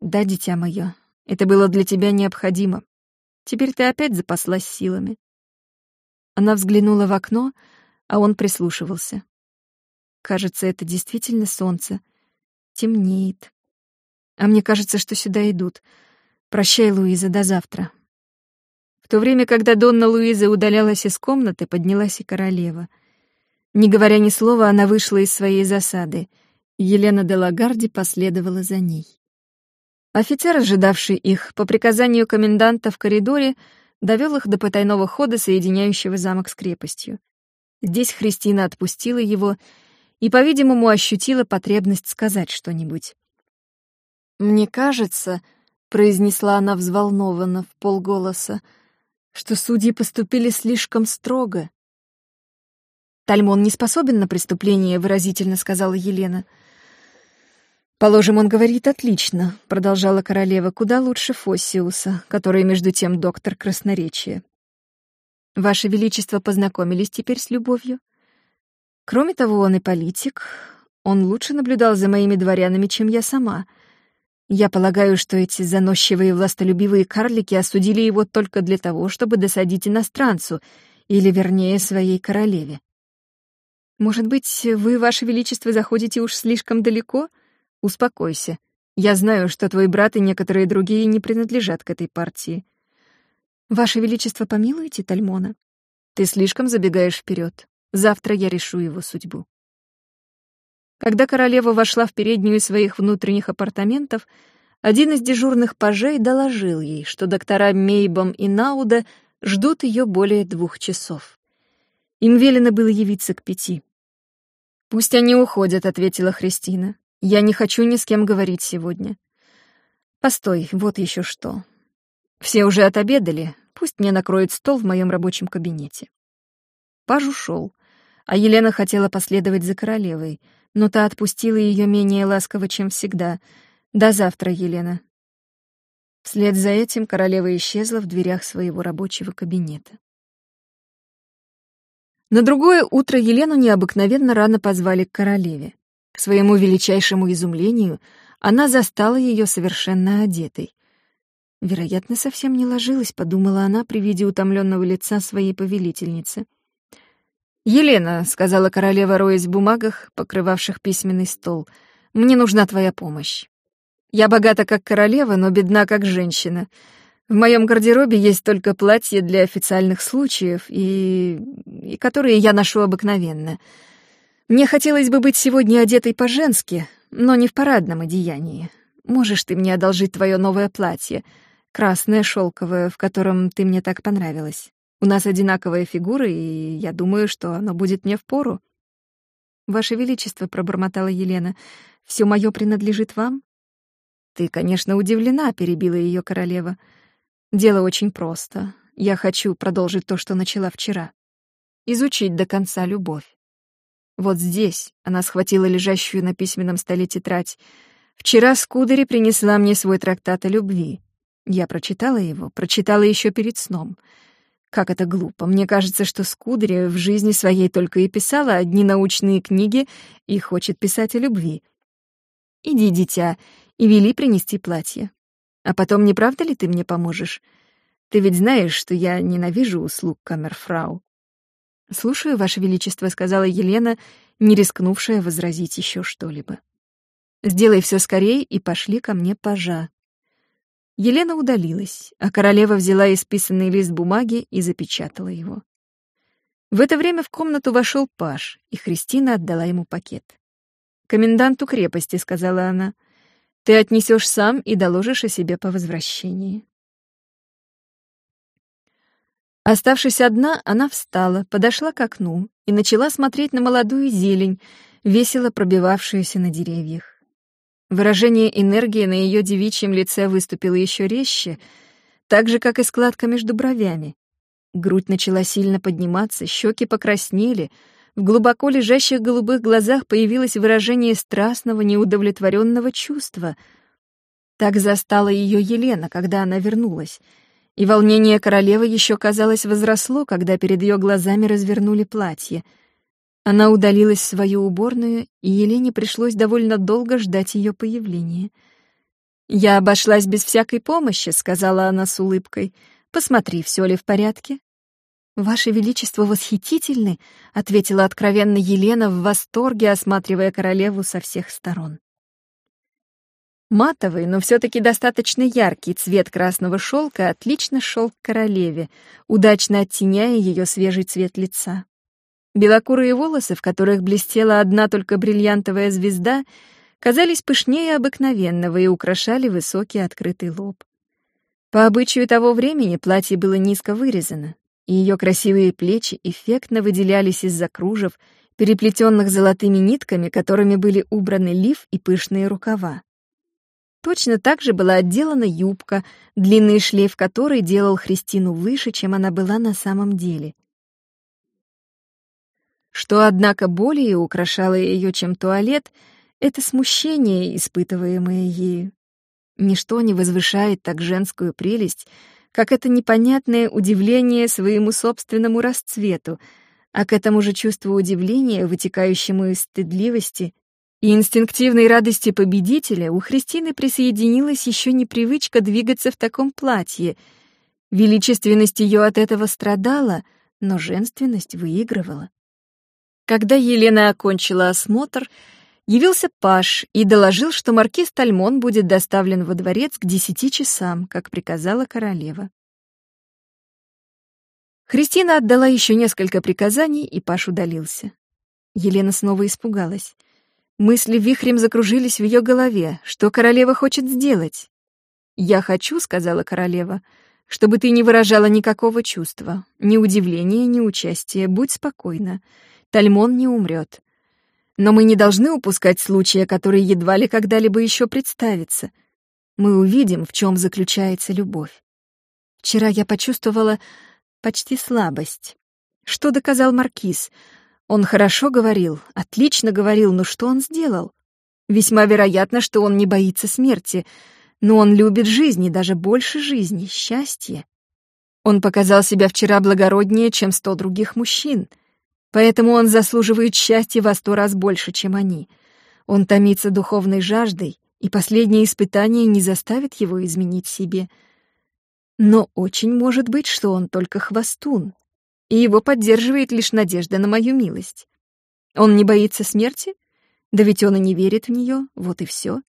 S1: «Да, дитя мое, это было для тебя необходимо. Теперь ты опять запаслась силами». Она взглянула в окно, а он прислушивался. Кажется, это действительно солнце. Темнеет. А мне кажется, что сюда идут. Прощай, Луиза, до завтра. В то время, когда Донна Луиза удалялась из комнаты, поднялась и королева. Не говоря ни слова, она вышла из своей засады. Елена де Лагарди последовала за ней. Офицер, ожидавший их, по приказанию коменданта в коридоре, довел их до потайного хода, соединяющего замок с крепостью. Здесь Христина отпустила его и, по-видимому, ощутила потребность сказать что-нибудь. «Мне кажется», — произнесла она взволнованно, в полголоса, «что судьи поступили слишком строго». «Тальмон не способен на преступление», — выразительно сказала Елена. «Положим, он говорит отлично», — продолжала королева, «куда лучше Фоссиуса, который, между тем, доктор красноречия. Ваше Величество познакомились теперь с любовью? Кроме того, он и политик. Он лучше наблюдал за моими дворянами, чем я сама — я полагаю, что эти заносчивые властолюбивые карлики осудили его только для того, чтобы досадить иностранцу, или, вернее, своей королеве. Может быть, вы, Ваше Величество, заходите уж слишком далеко? Успокойся. Я знаю, что твой брат и некоторые другие не принадлежат к этой партии. Ваше Величество, помилуете Тальмона? Ты слишком забегаешь вперед. Завтра я решу его судьбу. Когда королева вошла в переднюю своих внутренних апартаментов, один из дежурных пажей доложил ей, что доктора Мейбом и Науда ждут ее более двух часов. Им велено было явиться к пяти. «Пусть они уходят», — ответила Христина. «Я не хочу ни с кем говорить сегодня». «Постой, вот еще что. Все уже отобедали, пусть мне накроют стол в моем рабочем кабинете». Паж ушел, а Елена хотела последовать за королевой — но та отпустила ее менее ласково, чем всегда. «До завтра, Елена». Вслед за этим королева исчезла в дверях своего рабочего кабинета. На другое утро Елену необыкновенно рано позвали к королеве. К своему величайшему изумлению она застала ее совершенно одетой. Вероятно, совсем не ложилась, подумала она при виде утомленного лица своей повелительницы — «Елена», — сказала королева, роясь в бумагах, покрывавших письменный стол, — «мне нужна твоя помощь. Я богата как королева, но бедна как женщина. В моем гардеробе есть только платья для официальных случаев, и... и которые я ношу обыкновенно. Мне хотелось бы быть сегодня одетой по-женски, но не в парадном одеянии. Можешь ты мне одолжить твое новое платье, красное, шелковое, в котором ты мне так понравилась?» У нас одинаковая фигура, и я думаю, что оно будет мне впору. Ваше Величество, — пробормотала Елена, — все мое принадлежит вам? Ты, конечно, удивлена, — перебила ее королева. Дело очень просто. Я хочу продолжить то, что начала вчера. Изучить до конца любовь. Вот здесь она схватила лежащую на письменном столе тетрадь. Вчера Скудари принесла мне свой трактат о любви. Я прочитала его, прочитала еще перед сном. Как это глупо. Мне кажется, что Скудари в жизни своей только и писала одни научные книги и хочет писать о любви. Иди, дитя, и вели принести платье. А потом, не правда ли ты мне поможешь? Ты ведь знаешь, что я ненавижу услуг камерфрау. «Слушаю, Ваше Величество», — сказала Елена, не рискнувшая возразить еще что-либо. «Сделай все скорей и пошли ко мне пажа». Елена удалилась, а королева взяла исписанный лист бумаги и запечатала его. В это время в комнату вошел паж, и Христина отдала ему пакет. «Коменданту крепости», — сказала она, — «ты отнесешь сам и доложишь о себе по возвращении». Оставшись одна, она встала, подошла к окну и начала смотреть на молодую зелень, весело пробивавшуюся на деревьях. Выражение энергии на ее девичьем лице выступило еще резче, так же, как и складка между бровями. Грудь начала сильно подниматься, щеки покраснели, в глубоко лежащих голубых глазах появилось выражение страстного, неудовлетворенного чувства. Так застала ее Елена, когда она вернулась — и волнение королевы еще, казалось, возросло, когда перед ее глазами развернули платье. Она удалилась в свою уборную, и Елене пришлось довольно долго ждать ее появления. «Я обошлась без всякой помощи», — сказала она с улыбкой. «Посмотри, все ли в порядке?» «Ваше Величество восхитительны», — ответила откровенно Елена в восторге, осматривая королеву со всех сторон. Матовый, но все-таки достаточно яркий цвет красного шелка отлично шел к королеве, удачно оттеняя ее свежий цвет лица. Белокурые волосы, в которых блестела одна только бриллиантовая звезда, казались пышнее обыкновенного и украшали высокий открытый лоб. По обычаю того времени платье было низко вырезано, и ее красивые плечи эффектно выделялись из-за кружев, переплетенных золотыми нитками, которыми были убраны лиф и пышные рукава. Точно так же была отделана юбка, длинный шлейф которой делал Христину выше, чем она была на самом деле. Что, однако, более украшало ее, чем туалет, это смущение, испытываемое ею. Ничто не возвышает так женскую прелесть, как это непонятное удивление своему собственному расцвету, а к этому же чувству удивления, вытекающему из стыдливости, и инстинктивной радости победителя у Христины присоединилась еще непривычка двигаться в таком платье. Величественность ее от этого страдала, но женственность выигрывала. Когда Елена окончила осмотр, явился Паш и доложил, что маркиз Тальмон будет доставлен во дворец к десяти часам, как приказала королева. Христина отдала еще несколько приказаний, и Паш удалился. Елена снова испугалась — Мысли вихрем закружились в ее голове. Что королева хочет сделать? «Я хочу», — сказала королева, — «чтобы ты не выражала никакого чувства, ни удивления, ни участия. Будь спокойна. Тальмон не умрет. Но мы не должны упускать случая, который едва ли когда-либо еще представится. Мы увидим, в чем заключается любовь. Вчера я почувствовала почти слабость. Что доказал Маркиз? Он хорошо говорил, отлично говорил, но что он сделал? Весьма вероятно, что он не боится смерти, но он любит жизнь и даже больше жизни, счастье. Он показал себя вчера благороднее, чем сто других мужчин, поэтому он заслуживает счастья во сто раз больше, чем они. Он томится духовной жаждой, и последнее испытание не заставит его изменить себе. Но очень может быть, что он только хвостун, и его поддерживает лишь надежда на мою милость. Он не боится смерти? Да ведь он и не верит в нее, вот и все.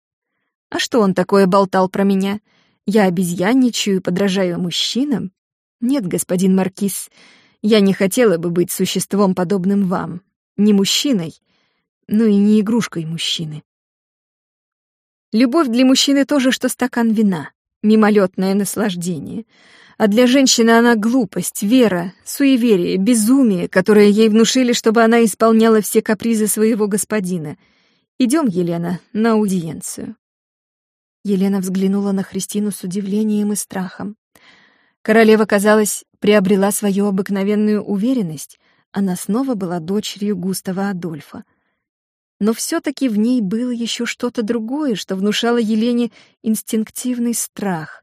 S1: А что он такое болтал про меня? Я обезьянничаю и подражаю мужчинам? Нет, господин Маркиз, я не хотела бы быть существом, подобным вам. Не мужчиной, но и не игрушкой мужчины. Любовь для мужчины тоже, что стакан вина, мимолетное наслаждение — а для женщины она глупость, вера, суеверие, безумие, которое ей внушили, чтобы она исполняла все капризы своего господина. Идем, Елена, на аудиенцию. Елена взглянула на Христину с удивлением и страхом. Королева, казалось, приобрела свою обыкновенную уверенность, она снова была дочерью Густава Адольфа. Но все-таки в ней было еще что-то другое, что внушало Елене инстинктивный страх.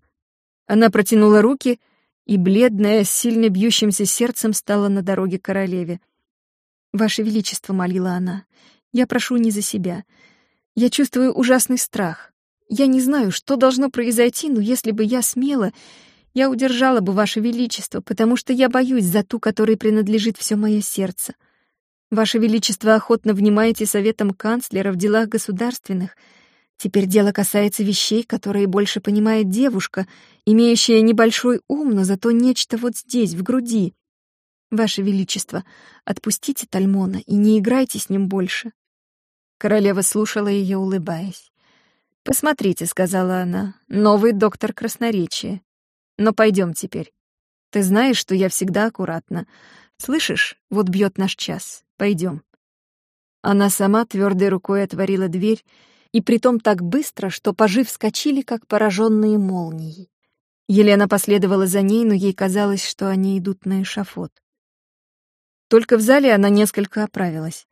S1: Она протянула руки, и бледная, с сильно бьющимся сердцем стала на дороге королеве. «Ваше Величество», — молила она, — «я прошу не за себя. Я чувствую ужасный страх. Я не знаю, что должно произойти, но если бы я смела, я удержала бы Ваше Величество, потому что я боюсь за ту, которой принадлежит все мое сердце. Ваше Величество охотно внимаете советам канцлера в делах государственных. Теперь дело касается вещей, которые больше понимает девушка, имеющая небольшой ум, но зато нечто вот здесь, в груди. Ваше Величество, отпустите Тальмона и не играйте с ним больше. Королева слушала ее, улыбаясь. «Посмотрите», — сказала она, — «новый доктор красноречия. Но пойдем теперь. Ты знаешь, что я всегда аккуратна. Слышишь, вот бьет наш час. Пойдем». Она сама твердой рукой отворила дверь, и притом так быстро, что пажи вскочили, как пораженные молнией. Елена последовала за ней, но ей казалось, что они идут на эшафот. Только в зале она несколько оправилась.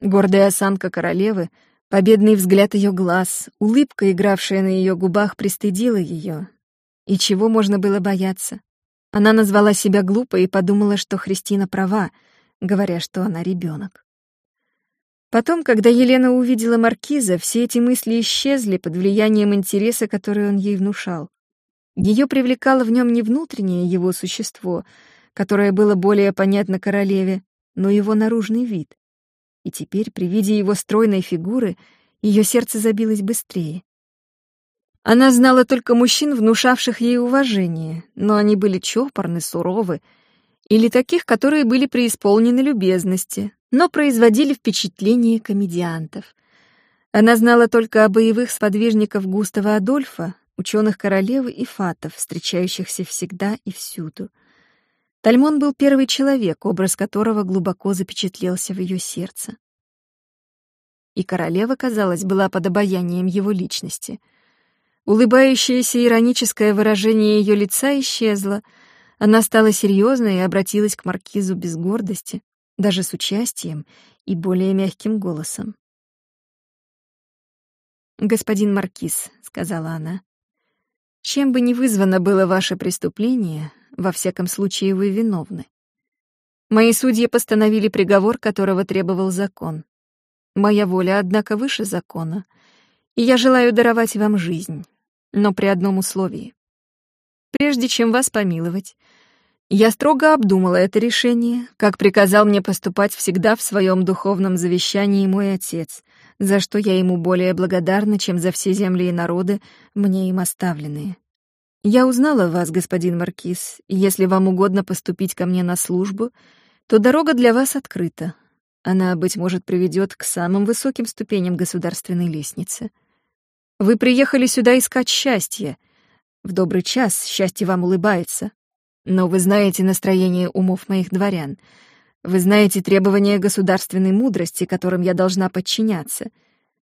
S1: Гордая осанка королевы — Победный взгляд ее глаз, улыбка, игравшая на ее губах, пристыдила ее. И чего можно было бояться? Она назвала себя глупой и подумала, что Христина права, говоря, что она ребенок. Потом, когда Елена увидела маркиза, все эти мысли исчезли под влиянием интереса, который он ей внушал. Ее привлекало в нем не внутреннее его существо, которое было более понятно королеве, но его наружный вид и теперь при виде его стройной фигуры ее сердце забилось быстрее. Она знала только мужчин, внушавших ей уважение, но они были чопорны, суровы, или таких, которые были преисполнены любезности, но производили впечатление комедиантов. Она знала только о боевых сподвижников Густава Адольфа, ученых королевы и фатов, встречающихся всегда и всюду — Тальмон был первый человек, образ которого глубоко запечатлелся в ее сердце. И королева, казалось, была под обаянием его личности. Улыбающееся ироническое выражение ее лица исчезло, она стала серьезной и обратилась к маркизу без гордости, даже с участием и более мягким голосом. «Господин маркиз», — сказала она, — «чем бы ни вызвано было ваше преступление, во всяком случае, вы виновны. Мои судьи постановили приговор, которого требовал закон. Моя воля, однако, выше закона, и я желаю даровать вам жизнь, но при одном условии. Прежде чем вас помиловать, я строго обдумала это решение, как приказал мне поступать всегда в своем духовном завещании мой отец, за что я ему более благодарна, чем за все земли и народы, мне им оставленные. Я узнала вас, господин Маркиз, и если вам угодно поступить ко мне на службу, то дорога для вас открыта. Она, быть может, приведет к самым высоким ступеням государственной лестницы. Вы приехали сюда искать счастье. В добрый час счастье вам улыбается. Но вы знаете настроение умов моих дворян. Вы знаете требования государственной мудрости, которым я должна подчиняться.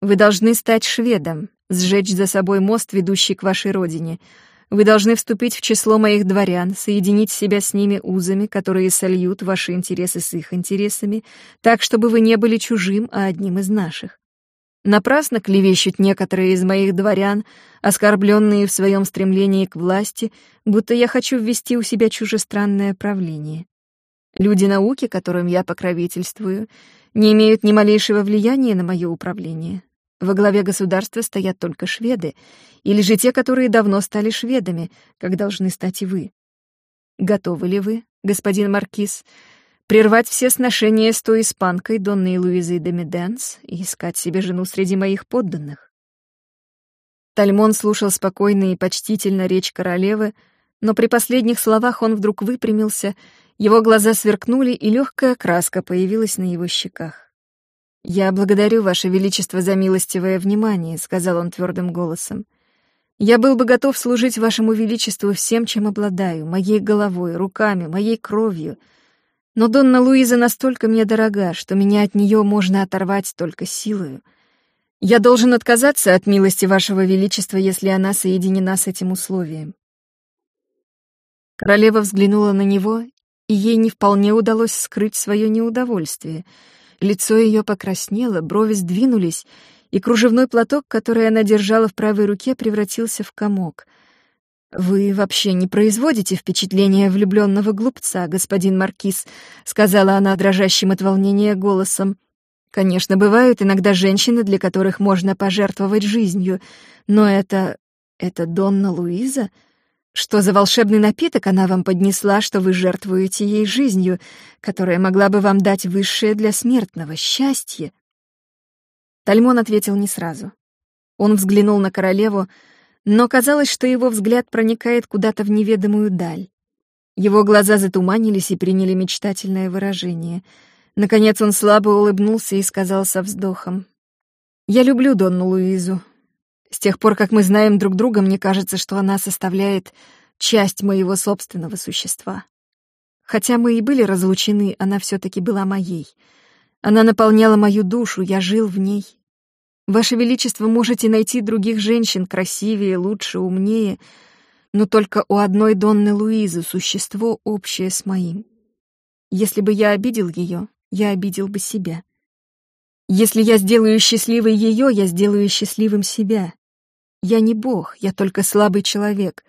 S1: Вы должны стать шведом, сжечь за собой мост, ведущий к вашей родине — вы должны вступить в число моих дворян, соединить себя с ними узами, которые сольют ваши интересы с их интересами, так, чтобы вы не были чужим, а одним из наших. Напрасно клевещут некоторые из моих дворян, оскорбленные в своем стремлении к власти, будто я хочу ввести у себя чужестранное правление. Люди науки, которым я покровительствую, не имеют ни малейшего влияния на мое управление. Во главе государства стоят только шведы, или же те, которые давно стали шведами, как должны стать и вы. Готовы ли вы, господин Маркиз, прервать все сношения с той испанкой, Донной Луизой де Меденс, и искать себе жену среди моих подданных? Тальмон слушал спокойно и почтительно речь королевы, но при последних словах он вдруг выпрямился, его глаза сверкнули, и легкая краска появилась на его щеках. «Я благодарю, Ваше Величество, за милостивое внимание», — сказал он твердым голосом. «Я был бы готов служить Вашему Величеству всем, чем обладаю, моей головой, руками, моей кровью. Но Донна Луиза настолько мне дорога, что меня от нее можно оторвать только силою. Я должен отказаться от милости Вашего Величества, если она соединена с этим условием». Королева взглянула на него, и ей не вполне удалось скрыть свое неудовольствие. Лицо ее покраснело, брови сдвинулись, и кружевной платок, который она держала в правой руке, превратился в комок. «Вы вообще не производите впечатления влюбленного глупца, господин Маркиз», — сказала она дрожащим от волнения голосом. «Конечно, бывают иногда женщины, для которых можно пожертвовать жизнью, но это... это Донна Луиза? Что за волшебный напиток она вам поднесла, что вы жертвуете ей жизнью, которая могла бы вам дать высшее для смертного счастье?» Тальмон ответил не сразу. Он взглянул на королеву, но казалось, что его взгляд проникает куда-то в неведомую даль. Его глаза затуманились и приняли мечтательное выражение. Наконец он слабо улыбнулся и сказал со вздохом. «Я люблю Донну Луизу. С тех пор, как мы знаем друг друга, мне кажется, что она составляет часть моего собственного существа. Хотя мы и были разлучены, она все таки была моей. Она наполняла мою душу, я жил в ней, Ваше Величество, можете найти других женщин красивее, лучше, умнее, но только у одной Донны Луизы существо общее с моим. Если бы я обидел ее, я обидел бы себя. Если я сделаю счастливой ее, я сделаю счастливым себя. Я не бог, я только слабый человек.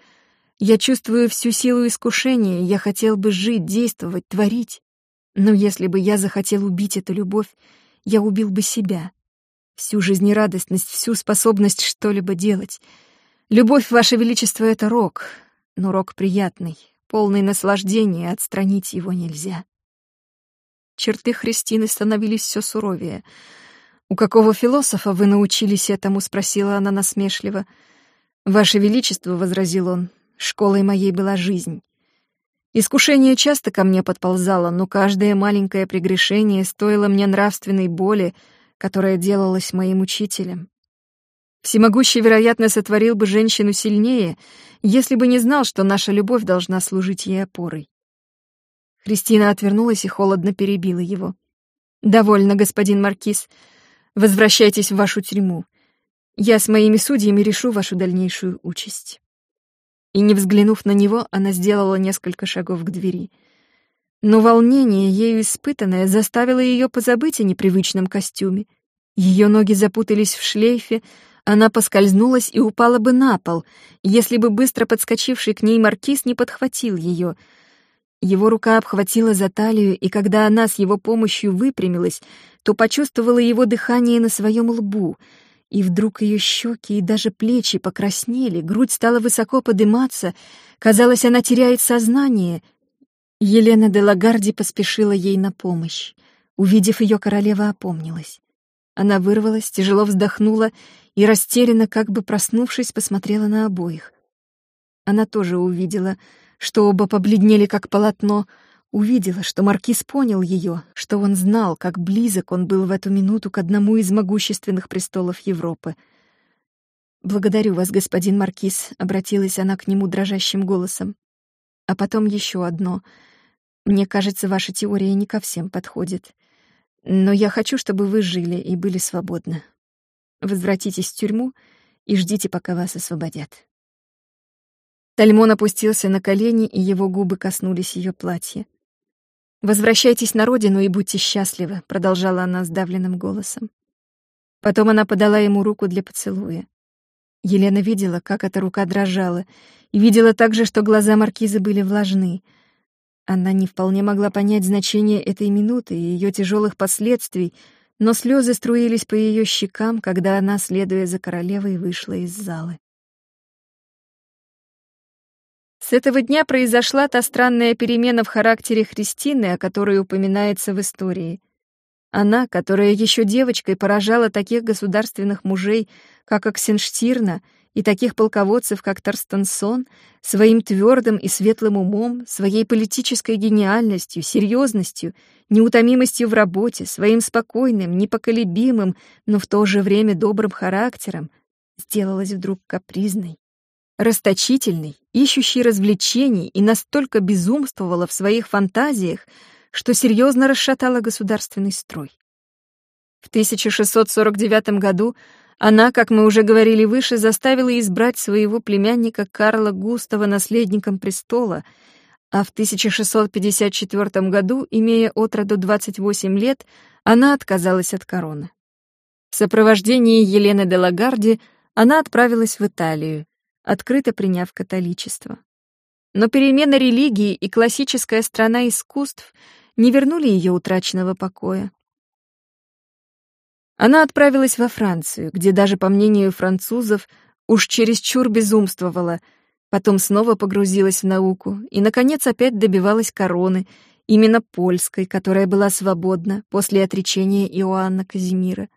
S1: Я чувствую всю силу искушения, я хотел бы жить, действовать, творить. Но если бы я захотел убить эту любовь, я убил бы себя всю жизнерадостность, всю способность что-либо делать. Любовь, Ваше Величество, — это рок, но рок приятный, полный наслаждения, отстранить его нельзя. Черты Христины становились все суровее. «У какого философа вы научились этому?» — спросила она насмешливо. «Ваше Величество», — возразил он, — «школой моей была жизнь». Искушение часто ко мне подползало, но каждое маленькое прегрешение стоило мне нравственной боли, которая делалась моим учителем. Всемогущий, вероятно, сотворил бы женщину сильнее, если бы не знал, что наша любовь должна служить ей опорой. Христина отвернулась и холодно перебила его. «Довольно, господин Маркиз. Возвращайтесь в вашу тюрьму. Я с моими судьями решу вашу дальнейшую участь». И, не взглянув на него, она сделала несколько шагов к двери — но волнение, ею испытанное, заставило ее позабыть о непривычном костюме. Ее ноги запутались в шлейфе, она поскользнулась и упала бы на пол, если бы быстро подскочивший к ней маркиз не подхватил ее. Его рука обхватила за талию, и когда она с его помощью выпрямилась, то почувствовала его дыхание на своем лбу, и вдруг ее щеки и даже плечи покраснели, грудь стала высоко подыматься, казалось, она теряет сознание — Елена де Лагарди поспешила ей на помощь. Увидев ее, королева опомнилась. Она вырвалась, тяжело вздохнула и, растерянно, как бы проснувшись, посмотрела на обоих. Она тоже увидела, что оба побледнели, как полотно, увидела, что маркиз понял ее, что он знал, как близок он был в эту минуту к одному из могущественных престолов Европы. «Благодарю вас, господин маркиз», — обратилась она к нему дрожащим голосом. А потом еще одно — мне кажется, ваша теория не ко всем подходит. Но я хочу, чтобы вы жили и были свободны. Возвратитесь в тюрьму и ждите, пока вас освободят». Тальмон опустился на колени, и его губы коснулись ее платья. «Возвращайтесь на родину и будьте счастливы», — продолжала она сдавленным голосом. Потом она подала ему руку для поцелуя. Елена видела, как эта рука дрожала, и видела также, что глаза маркиза были влажны — она не вполне могла понять значение этой минуты и ее тяжелых последствий, но слезы струились по ее щекам, когда она, следуя за королевой, вышла из залы. С этого дня произошла та странная перемена в характере Христины, о которой упоминается в истории. Она, которая еще девочкой поражала таких государственных мужей, как Оксенштирна, и таких полководцев, как Торстенсон, своим твердым и светлым умом, своей политической гениальностью, серьезностью, неутомимостью в работе, своим спокойным, непоколебимым, но в то же время добрым характером, сделалась вдруг капризной, расточительной, ищущей развлечений и настолько безумствовала в своих фантазиях, что серьезно расшатала государственный строй. В 1649 году она, как мы уже говорили выше, заставила избрать своего племянника Карла Густава наследником престола, а в 1654 году, имея от роду 28 лет, она отказалась от короны. В сопровождении Елены де Лагарди она отправилась в Италию, открыто приняв католичество. Но перемена религии и классическая страна искусств не вернули ее утраченного покоя. Она отправилась во Францию, где даже, по мнению французов, уж чересчур безумствовала, потом снова погрузилась в науку и, наконец, опять добивалась короны, именно польской, которая была свободна после отречения Иоанна Казимира.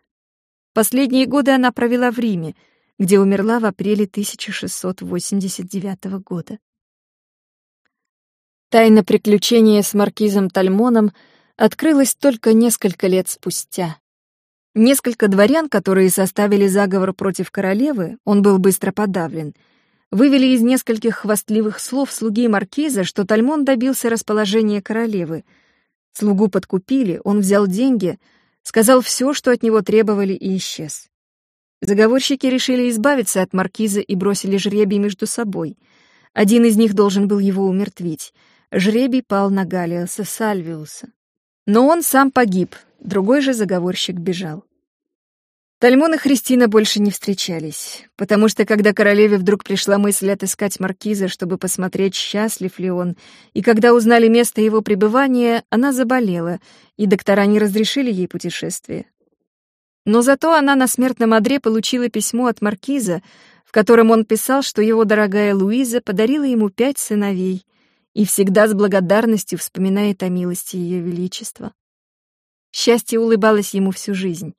S1: Последние годы она провела в Риме, где умерла в апреле 1689 года. Тайна приключения с маркизом Тальмоном открылась только несколько лет спустя. Несколько дворян, которые составили заговор против королевы, он был быстро подавлен, вывели из нескольких хвастливых слов слуги маркиза, что Тальмон добился расположения королевы. Слугу подкупили, он взял деньги, сказал все, что от него требовали, и исчез. Заговорщики решили избавиться от маркиза и бросили жребий между собой. Один из них должен был его умертвить — Жребий пал на Галиоса Сальвиуса. Но он сам погиб, другой же заговорщик бежал. Тальмон и Христина больше не встречались, потому что когда королеве вдруг пришла мысль отыскать маркиза, чтобы посмотреть, счастлив ли он, и когда узнали место его пребывания, она заболела, и доктора не разрешили ей путешествие. Но зато она на смертном одре получила письмо от маркиза, в котором он писал, что его дорогая Луиза подарила ему пять сыновей, и всегда с благодарностью вспоминает о милости Ее Величества. Счастье улыбалось ему всю жизнь.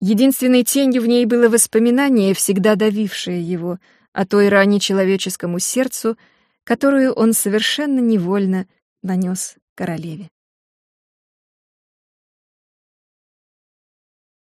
S1: Единственной тенью в ней было воспоминание, всегда давившее его, о той ране человеческому сердцу, которую он совершенно невольно нанес королеве.